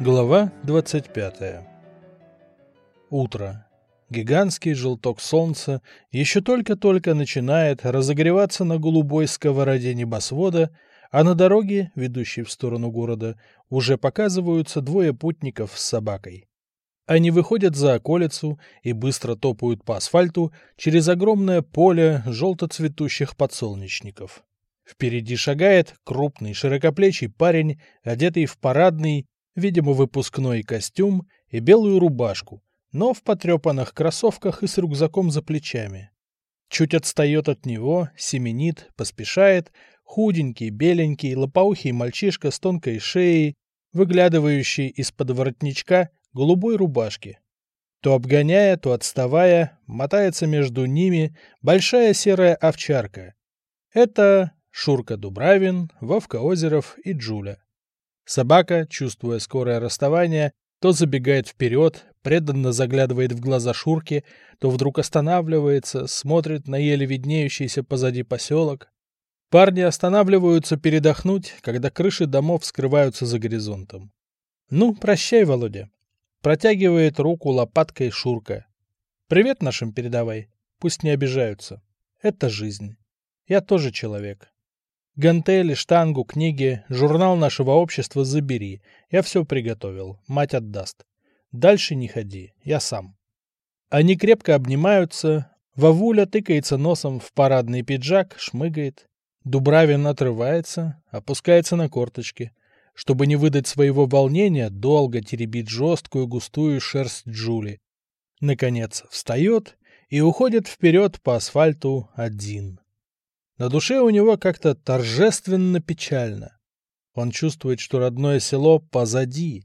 Глава 25. Утро. Гигантский желток солнца еще только-только начинает разогреваться на голубой сковороде небосвода, а на дороге, ведущей в сторону города, уже показываются двое путников с собакой. Они выходят за околицу и быстро топают по асфальту через огромное поле желто-цветущих подсолнечников. Впереди шагает крупный широкоплечий парень, одетый в парадный, видимо, выпускной костюм и белую рубашку, но в потрепанных кроссовках и с рюкзаком за плечами. Чуть отстает от него, семенит, поспешает, худенький, беленький, лопоухий мальчишка с тонкой шеей, выглядывающий из-под воротничка голубой рубашки. То обгоняя, то отставая, мотается между ними большая серая овчарка. Это Шурка Дубравин, Вовка Озеров и Джуля. Собака, чувствуя скорое расставание, то забегает вперед, преданно заглядывает в глаза Шурки, то вдруг останавливается, смотрит на еле виднеющийся позади поселок. Парни останавливаются передохнуть, когда крыши домов скрываются за горизонтом. «Ну, прощай, Володя!» Протягивает руку лопаткой Шурка. «Привет нашим передавай. Пусть не обижаются. Это жизнь. Я тоже человек. Гантели, штангу, книги, журнал нашего общества забери. Я все приготовил. Мать отдаст. Дальше не ходи. Я сам. Они крепко обнимаются. Вавуля тыкается носом в парадный пиджак, шмыгает. Дубравин отрывается, опускается на корточки. Чтобы не выдать своего волнения, долго теребит жесткую густую шерсть Джули. Наконец встает и уходит вперед по асфальту один. На душе у него как-то торжественно печально. Он чувствует, что родное село позади,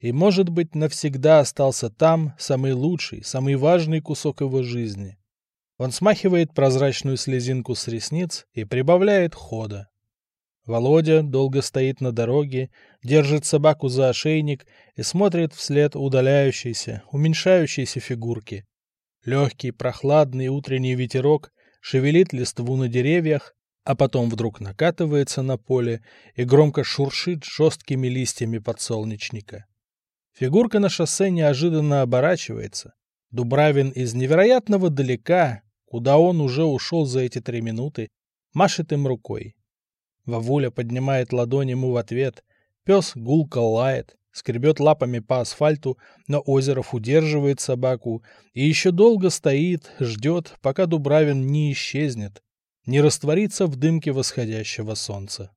и, может быть, навсегда остался там самый лучший, самый важный кусок его жизни. Он смахивает прозрачную слезинку с ресниц и прибавляет хода. Володя долго стоит на дороге, держит собаку за ошейник и смотрит вслед удаляющейся, уменьшающейся фигурки. Легкий, прохладный утренний ветерок шевелит листву на деревьях, а потом вдруг накатывается на поле и громко шуршит жесткими листьями подсолнечника. Фигурка на шоссе неожиданно оборачивается. Дубравин из невероятного далека, куда он уже ушел за эти три минуты, машет им рукой. Вавуля поднимает ладонь ему в ответ, пес гулко лает, скребет лапами по асфальту, но Озеров удерживает собаку и еще долго стоит, ждет, пока Дубравин не исчезнет, не растворится в дымке восходящего солнца.